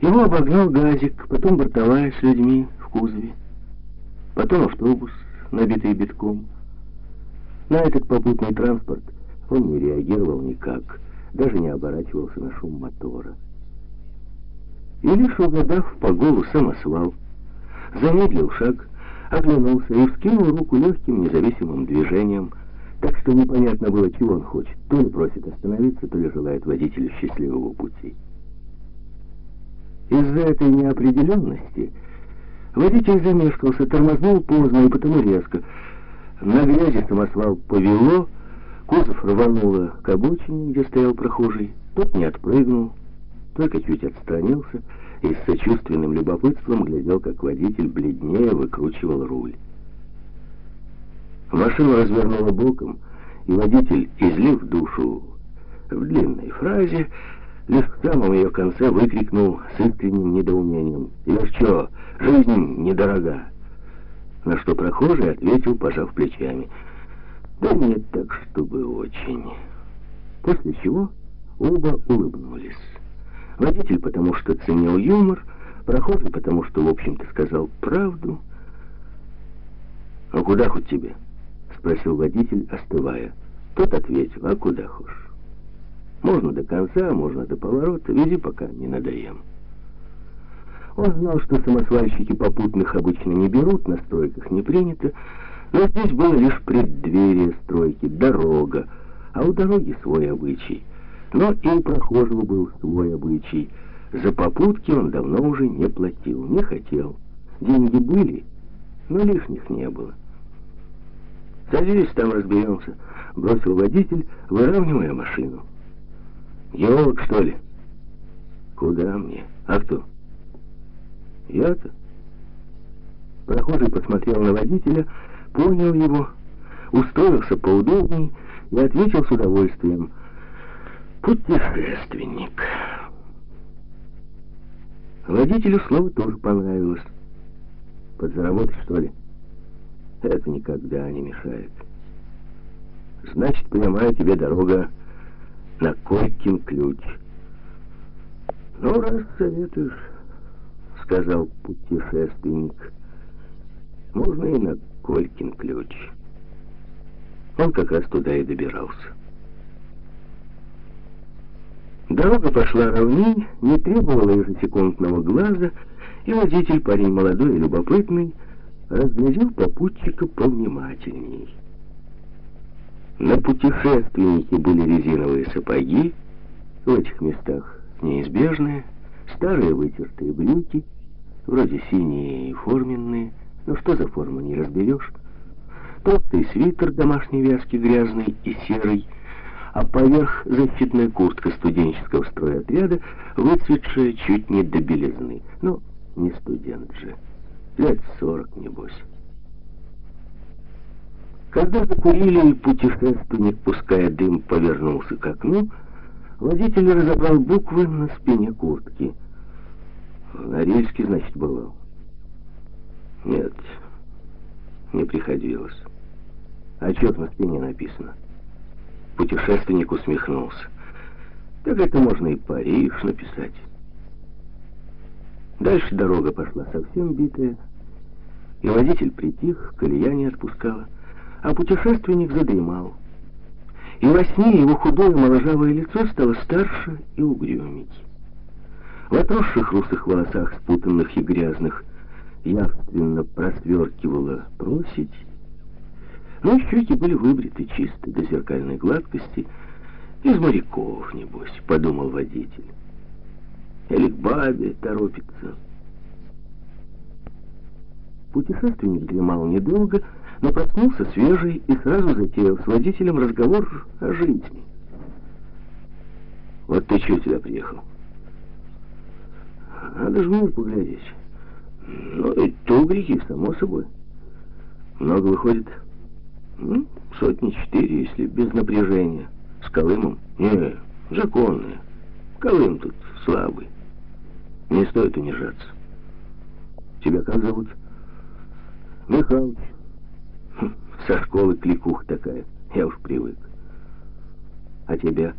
Его обогнал газик, потом бортовая с людьми в кузове, потом автобус, набитый битком. На этот попутный транспорт он не реагировал никак, даже не оборачивался на шум мотора. И лишь угадав по голу самосвал, замедлил шаг, оглянулся и вскинул руку легким независимым движением, так что непонятно было, чего он хочет. То ли просит остановиться, то ли желает водителю счастливого пути. Из-за этой неопределенности водитель замешкался, тормознул поздно и потому резко. На грязи самосвал повело, кузов рвануло к обочине, где стоял прохожий. Тот не отпрыгнул, только чуть отстранился и с сочувственным любопытством глядел, как водитель бледнее выкручивал руль. Машину развернуло боком, и водитель, излив душу в длинной фразе, лишь в самом ее конце выкрикнул с искренним недоумением. «Я что, жизнь недорога!» На что прохожий ответил, пожав плечами. «Да нет так, чтобы очень». После чего оба улыбнулись. Водитель, потому что ценил юмор, прохожий, потому что, в общем-то, сказал правду. «А куда хоть тебе?» — спросил водитель, остывая. Тот ответил, «А куда хочешь?» Можно до конца, можно до поворота, вези пока не надоем. Он знал, что самосвальщики попутных обычно не берут, на стройках не принято, но здесь было лишь преддверие стройки, дорога, а у дороги свой обычай. Но и у прохожего был свой обычай. За попутки он давно уже не платил, не хотел. Деньги были, но лишних не было. «Садись, там разберемся», — бросил водитель, выравнивая машину. Геолог, что ли? Куда мне? А кто? Я-то? Прохожий посмотрел на водителя, понял его, устроился поудобней и ответил с удовольствием. Путешественник. Водителю слово тоже понравилось. Подзаработать, что ли? Это никогда не мешает. Значит, прямая тебе дорога на Колькин ключ. «Ну, раз советуешь, — сказал путешественник, — можно и на Колькин ключ». Он как раз туда и добирался. Дорога пошла ровней, не требовала ежесекундного глаза, и водитель, парень молодой и любопытный, разглядел попутчика повнимательней. На путешественнике были резиновые сапоги, в этих местах неизбежные, старые вытертые брюки, вроде синие и форменные, но что за форму не разберешь. Толстый свитер домашней вязки, грязный и серый, а поверх защитная куртка студенческого стройотряда, выцветшая чуть не до белизны. Ну, не студент же, лет сорок, небось. Когда закурили, и путешественник, пуская дым, повернулся к окну, водитель разобрал буквы на спине куртки. В Норильске, значит, бывал? Нет, не приходилось. А что на спине написано? Путешественник усмехнулся. Так это можно и Париж написать. Дальше дорога пошла совсем битая, и водитель притих, колея не отпускала а путешественник задремал. И во сне его худое моложавое лицо стало старше и угрюмить. В отросших русых волосах, спутанных и грязных, явственно просверкивала просить, но щеки были выбриты чисто до зеркальной гладкости, из моряков, небось, подумал водитель. Или к бабе торопится. Путешественник дремал недолго, но проснулся свежий и сразу затеял с водителем разговор о жизни. «Вот ты чего сюда приехал?» «Надо же мир поглядеть. Ну, и тугрики, само собой. Много выходит?» ну, «Сотни четыре, если без напряжения. С Колымом?» «Не, законные. Колым тут слабый. Не стоит унижаться. Тебя как зовут?» «Михалыч». Со школы кликух такая. Я уж привык. А тебя?